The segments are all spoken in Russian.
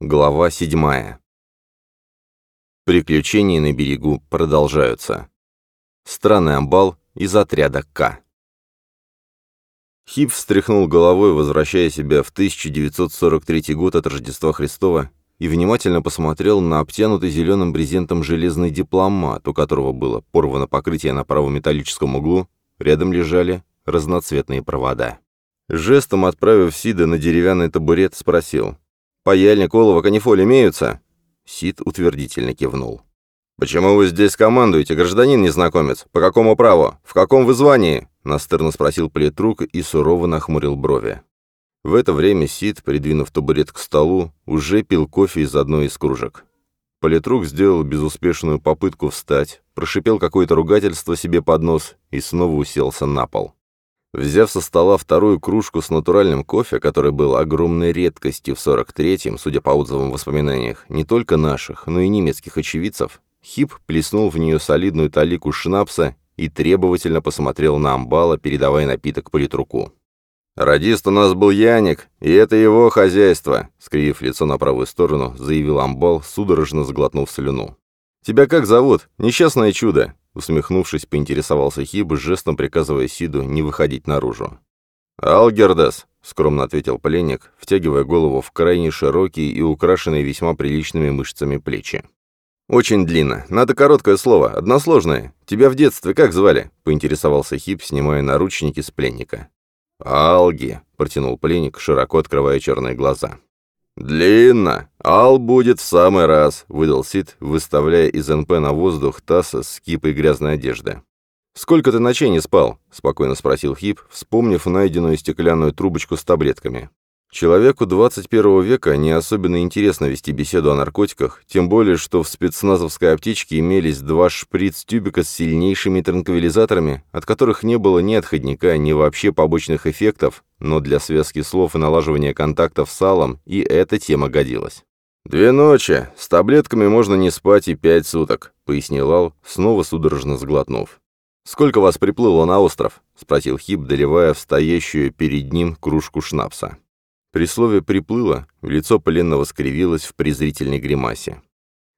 Глава 7. Приключения на берегу продолжаются. Странный амбал из отряда К. Хип встряхнул головой, возвращая себя в 1943 год от Рождества Христова, и внимательно посмотрел на обтянутый зеленым брезентом железный дипломат, у которого было порвано покрытие на правом металлическом углу, рядом лежали разноцветные провода. Жестом отправив Сида на деревянный табурет, спросил — «Паяльник, олово, канифоль имеются?» Сид утвердительно кивнул. «Почему вы здесь командуете, гражданин незнакомец? По какому праву? В каком вы звании?» Настырно спросил политрук и сурово нахмурил брови. В это время Сид, придвинув табурет к столу, уже пил кофе из одной из кружек. Политрук сделал безуспешную попытку встать, прошипел какое-то ругательство себе под нос и снова уселся на пол. Взяв со стола вторую кружку с натуральным кофе, который был огромной редкостью в 43-м, судя по отзывам в воспоминаниях, не только наших, но и немецких очевидцев, Хип плеснул в нее солидную талику шнапса и требовательно посмотрел на амбала, передавая напиток политруку. «Радист у нас был Яник, и это его хозяйство», — скривив лицо на правую сторону, заявил амбал, судорожно сглотнув слюну. «Тебя как зовут? Несчастное чудо. Усмехнувшись, поинтересовался Хиб, жестом приказывая Сиду не выходить наружу. «Алгердес», — скромно ответил пленник, втягивая голову в крайне широкие и украшенные весьма приличными мышцами плечи. «Очень длинно. Надо короткое слово, односложное. Тебя в детстве как звали?» — поинтересовался Хип, снимая наручники с пленника. «Алги», — протянул пленник, широко открывая черные глаза. «Длинно. Ал будет в самый раз», — выдал Сид, выставляя из НП на воздух таз с кипой грязной одежды. «Сколько ты ночей не спал?» — спокойно спросил Хип, вспомнив найденную стеклянную трубочку с таблетками. Человеку 21 века не особенно интересно вести беседу о наркотиках, тем более, что в спецназовской аптечке имелись два шприц-тюбика с сильнейшими транквилизаторами, от которых не было ни отходника, ни вообще побочных эффектов, но для связки слов и налаживания контактов с салом и эта тема годилась. «Две ночи. С таблетками можно не спать и пять суток», — пояснил Ал, снова судорожно сглотнув. «Сколько вас приплыло на остров?» — спросил Хип, доливая в стоящую перед ним кружку шнапса. При слове «приплыло» лицо пленного скривилось в презрительной гримасе.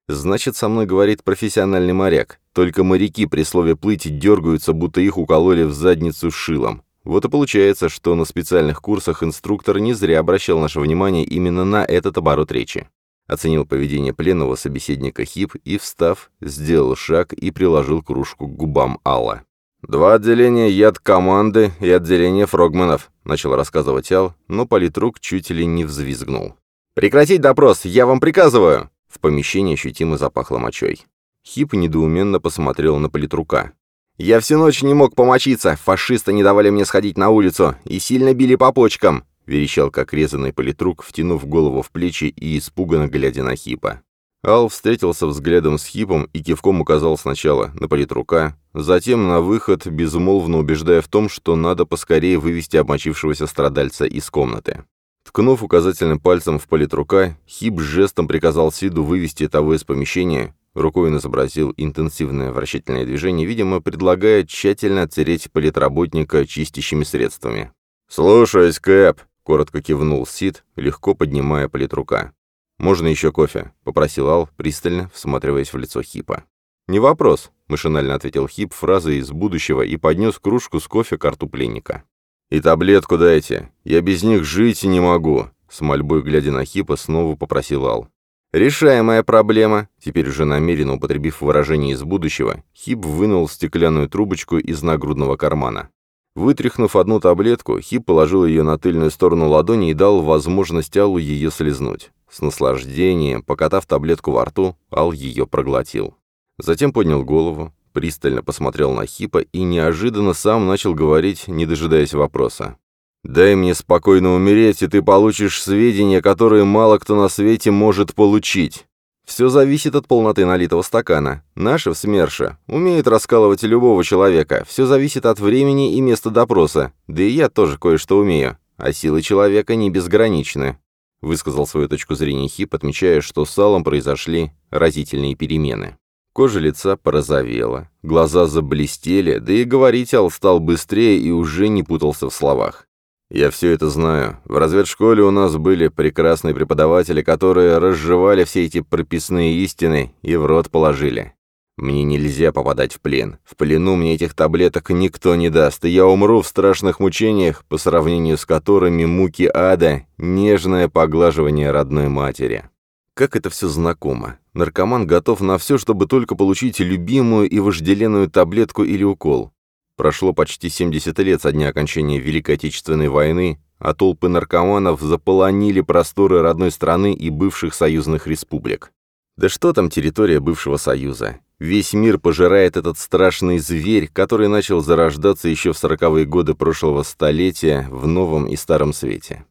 «Значит, со мной говорит профессиональный моряк. Только моряки при слове «плыть» дергаются, будто их укололи в задницу шилом. Вот и получается, что на специальных курсах инструктор не зря обращал наше внимание именно на этот оборот речи. Оценил поведение пленного собеседника Хип и, встав, сделал шаг и приложил кружку к губам Алла. «Два отделения яд команды и отделение фрогманов», — начал рассказывать Ал, но политрук чуть ли не взвизгнул. «Прекратить допрос! Я вам приказываю!» В помещении ощутимо запахло мочой. Хип недоуменно посмотрел на политрука. «Я всю ночь не мог помочиться, фашисты не давали мне сходить на улицу и сильно били по почкам», — верещал как резанный политрук, втянув голову в плечи и испуганно глядя на Хипа. Ал встретился взглядом с Хипом и кивком указал сначала на политрука, затем на выход, безмолвно убеждая в том, что надо поскорее вывести обмочившегося страдальца из комнаты. Ткнув указательным пальцем в политрука, Хип жестом приказал Сиду вывести того из помещения, рукой он изобразил интенсивное вращательное движение, видимо, предлагая тщательно оттереть политработника чистящими средствами. «Слушаюсь, Кэп», — коротко кивнул Сид, легко поднимая политрука. «Можно еще кофе?» — попросил Ал, пристально всматриваясь в лицо Хипа. «Не вопрос», — машинально ответил Хип фразой из будущего и поднес кружку с кофе к рту пленника. «И таблетку дайте. Я без них жить не могу», — с мольбой глядя на Хипа снова попросил Ал. «Решаемая проблема», — теперь уже намеренно употребив выражение из будущего, Хип вынул стеклянную трубочку из нагрудного кармана. Вытряхнув одну таблетку, Хип положил ее на тыльную сторону ладони и дал возможность Аллу ее слезнуть. С наслаждением, покатав таблетку во рту, Ал ее проглотил. Затем поднял голову, пристально посмотрел на Хипа и неожиданно сам начал говорить, не дожидаясь вопроса. «Дай мне спокойно умереть, и ты получишь сведения, которые мало кто на свете может получить. Все зависит от полноты налитого стакана. Наши в СМЕРШе умеют раскалывать любого человека. Все зависит от времени и места допроса. Да и я тоже кое-что умею. А силы человека не безграничны высказал свою точку зрения Хип, отмечая, что с салом произошли разительные перемены. Кожа лица порозовела, глаза заблестели, да и говорить Ал стал быстрее и уже не путался в словах. Я все это знаю. В разведшколе у нас были прекрасные преподаватели, которые разжевали все эти прописные истины и в рот положили. Мне нельзя попадать в плен. В плену мне этих таблеток никто не даст, и я умру в страшных мучениях, по сравнению с которыми муки ада — нежное поглаживание родной матери. Как это все знакомо. Наркоман готов на все, чтобы только получить любимую и вожделенную таблетку или укол. Прошло почти 70 лет со дня окончания Великой Отечественной войны, а толпы наркоманов заполонили просторы родной страны и бывших союзных республик. Да что там территория бывшего союза? Весь мир пожирает этот страшный зверь, который начал зарождаться еще в сороковые годы прошлого столетия в новом и старом свете.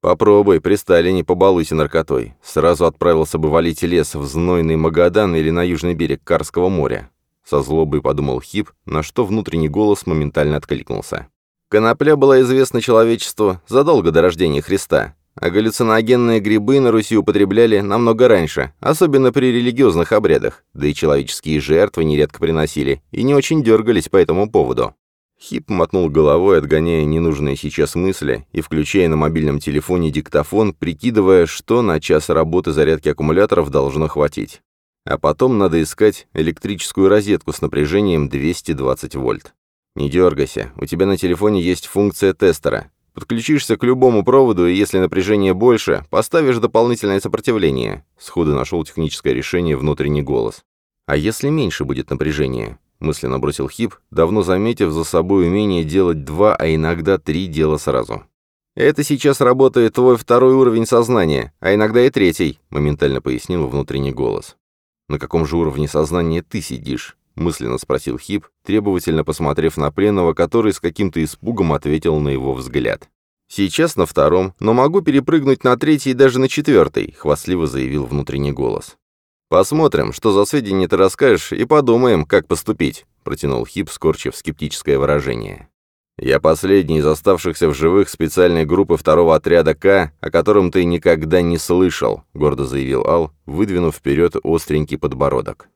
Попробуй, при Сталине побалуйся наркотой. Сразу отправился бы валить лес в знойный Магадан или на южный берег Карского моря. Со злобой подумал Хип, на что внутренний голос моментально откликнулся. Конопля была известна человечеству задолго до рождения Христа, а галлюциногенные грибы на Руси употребляли намного раньше, особенно при религиозных обрядах, да и человеческие жертвы нередко приносили, и не очень дергались по этому поводу. Хип мотнул головой, отгоняя ненужные сейчас мысли и включая на мобильном телефоне диктофон, прикидывая, что на час работы зарядки аккумуляторов должно хватить. А потом надо искать электрическую розетку с напряжением 220 вольт. Не дергайся, у тебя на телефоне есть функция тестера. Подключишься к любому проводу, и если напряжение больше, поставишь дополнительное сопротивление. Сходу нашел техническое решение внутренний голос. А если меньше будет напряжение? Мысленно бросил Хип, давно заметив за собой умение делать два, а иногда три дела сразу. «Это сейчас работает твой второй уровень сознания, а иногда и третий», моментально пояснил внутренний голос. «На каком же уровне сознания ты сидишь?» — мысленно спросил Хип, требовательно посмотрев на пленного, который с каким-то испугом ответил на его взгляд. «Сейчас на втором, но могу перепрыгнуть на третий и даже на четвертый», — хвастливо заявил внутренний голос. «Посмотрим, что за сведения ты расскажешь, и подумаем, как поступить», — протянул Хип, скорчив скептическое выражение. «Я последний из оставшихся в живых специальной группы второго отряда К, о котором ты никогда не слышал», — гордо заявил Ал, выдвинув вперед остренький подбородок.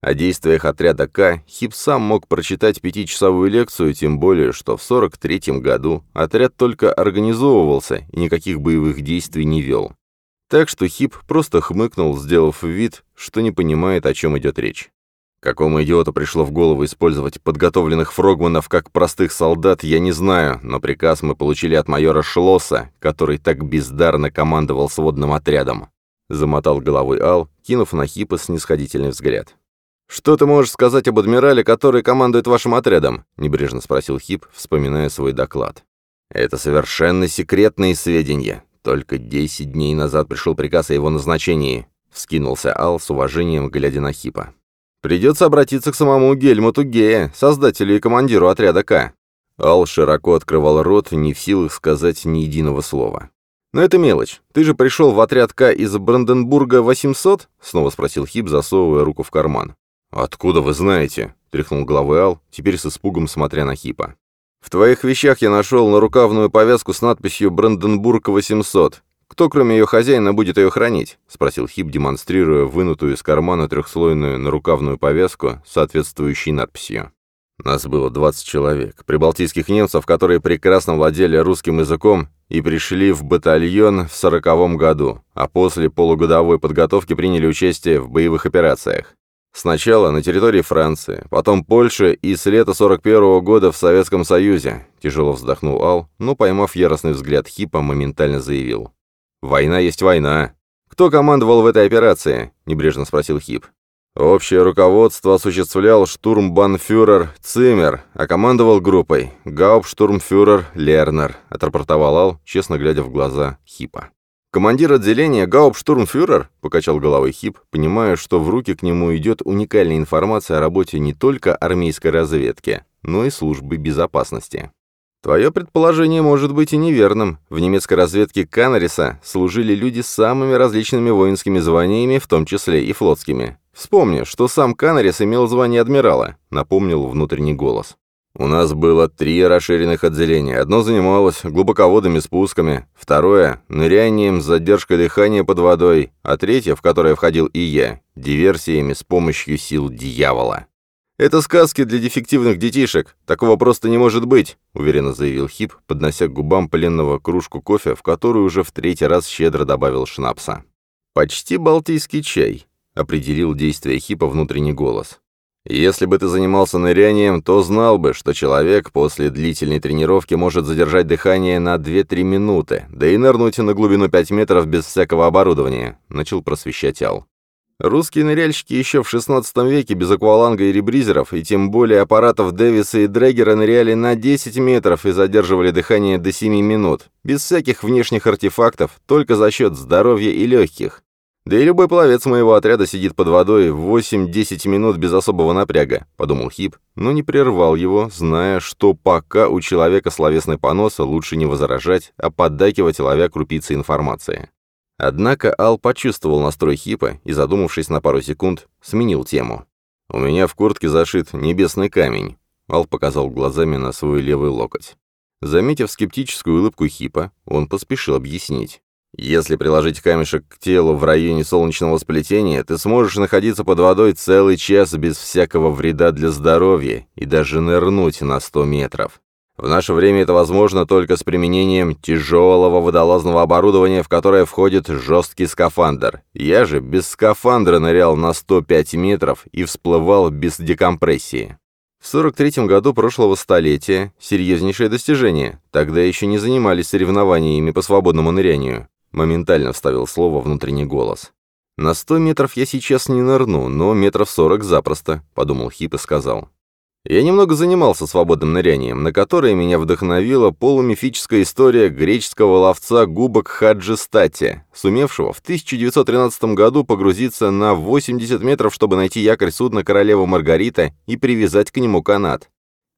О действиях отряда К Хип сам мог прочитать пятичасовую лекцию, тем более, что в 43-м году отряд только организовывался и никаких боевых действий не вел. Так что Хип просто хмыкнул, сделав вид, что не понимает, о чем идет речь. Какому идиоту пришло в голову использовать подготовленных фрогманов как простых солдат, я не знаю, но приказ мы получили от майора Шлосса, который так бездарно командовал сводным отрядом. Замотал головой Ал, кинув на Хипа снисходительный взгляд. «Что ты можешь сказать об адмирале, который командует вашим отрядом?» — небрежно спросил Хип, вспоминая свой доклад. «Это совершенно секретные сведения. Только десять дней назад пришел приказ о его назначении», — вскинулся Ал с уважением, глядя на Хипа. Придется обратиться к самому Гельмуту Гея, создателю и командиру отряда К. Ал широко открывал рот, не в силах сказать ни единого слова. «Но это мелочь. Ты же пришел в отряд К из Бранденбурга 800?» — снова спросил Хип, засовывая руку в карман. «Откуда вы знаете?» — тряхнул головой Ал, теперь с испугом смотря на Хипа. «В твоих вещах я нашел нарукавную повязку с надписью «Бранденбург 800». «Кто, кроме ее хозяина, будет ее хранить?» — спросил Хип, демонстрируя вынутую из кармана трехслойную нарукавную повязку с соответствующей надписью. Нас было 20 человек, прибалтийских немцев, которые прекрасно владели русским языком и пришли в батальон в сороковом году, а после полугодовой подготовки приняли участие в боевых операциях. Сначала на территории Франции, потом Польши и с лета 41 -го года в Советском Союзе. Тяжело вздохнул Ал, но, поймав яростный взгляд Хипа, моментально заявил. «Война есть война». «Кто командовал в этой операции?» — небрежно спросил Хип. Общее руководство осуществлял штурмбанфюрер Циммер, а командовал группой гауптштурмфюрер Лернер, отрапортовал Ал, честно глядя в глаза Хипа. «Командир отделения гауптштурмфюрер?» — покачал головой Хип, понимая, что в руки к нему идет уникальная информация о работе не только армейской разведки, но и службы безопасности. Твое предположение может быть и неверным. В немецкой разведке Канариса служили люди с самыми различными воинскими званиями, в том числе и флотскими. Вспомни, что сам Канарис имел звание адмирала, напомнил внутренний голос. У нас было три расширенных отделения. Одно занималось глубоководными спусками, второе — нырянием с задержкой дыхания под водой, а третье, в которое входил и я, диверсиями с помощью сил дьявола. «Это сказки для дефективных детишек. Такого просто не может быть», — уверенно заявил Хип, поднося к губам пленного кружку кофе, в которую уже в третий раз щедро добавил шнапса. «Почти балтийский чай», — определил действие Хипа внутренний голос. «Если бы ты занимался нырянием, то знал бы, что человек после длительной тренировки может задержать дыхание на 2-3 минуты, да и нырнуть на глубину 5 метров без всякого оборудования», — начал просвещать Ал. Русские ныряльщики еще в 16 веке без акваланга и ребризеров, и тем более аппаратов Дэвиса и Дрегера ныряли на 10 метров и задерживали дыхание до 7 минут, без всяких внешних артефактов, только за счет здоровья и легких. Да и любой пловец моего отряда сидит под водой 8-10 минут без особого напряга, подумал Хип, но не прервал его, зная, что пока у человека словесный понос лучше не возражать, а поддакивать, ловя крупицы информации. Однако Ал почувствовал настрой Хипа и, задумавшись на пару секунд, сменил тему. «У меня в куртке зашит небесный камень», — Ал показал глазами на свой левый локоть. Заметив скептическую улыбку Хипа, он поспешил объяснить. Если приложить камешек к телу в районе солнечного сплетения, ты сможешь находиться под водой целый час без всякого вреда для здоровья и даже нырнуть на 100 метров. В наше время это возможно только с применением тяжелого водолазного оборудования, в которое входит жесткий скафандр. Я же без скафандра нырял на 105 метров и всплывал без декомпрессии. В 43 году прошлого столетия серьезнейшее достижение. Тогда еще не занимались соревнованиями по свободному нырянию. Моментально вставил слово внутренний голос. «На сто метров я сейчас не нырну, но метров сорок запросто», — подумал Хип и сказал. Я немного занимался свободным нырянием, на которое меня вдохновила полумифическая история греческого ловца губок Хаджи Стати, сумевшего в 1913 году погрузиться на 80 метров, чтобы найти якорь судна королевы Маргарита и привязать к нему канат.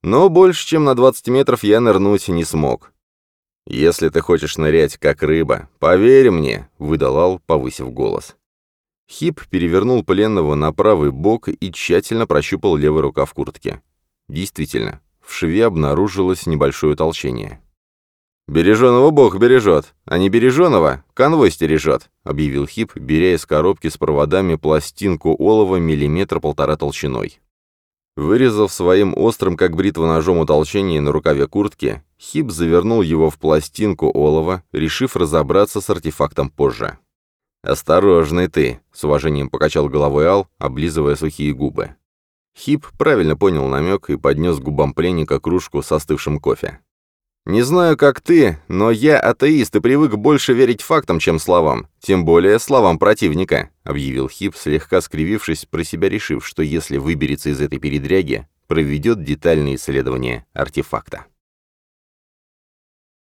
Но больше, чем на 20 метров я нырнуть не смог. «Если ты хочешь нырять, как рыба, поверь мне», — выдал Ал, повысив голос. Хип перевернул пленного на правый бок и тщательно прощупал левый рукав куртки. Действительно, в шве обнаружилось небольшое утолщение. «Береженого Бог бережет, а не береженого конвой стережет», — объявил Хип, беря из коробки с проводами пластинку олова миллиметр-полтора толщиной. Вырезав своим острым, как бритва ножом утолщение на рукаве куртки, Хип завернул его в пластинку олова, решив разобраться с артефактом позже. «Осторожный ты», — с уважением покачал головой Ал, облизывая сухие губы. Хип правильно понял намек и поднес губам пленника кружку с остывшим кофе. «Не знаю, как ты, но я атеист и привык больше верить фактам, чем словам, тем более словам противника», — объявил Хип, слегка скривившись, про себя решив, что если выберется из этой передряги, проведет детальные исследования артефакта.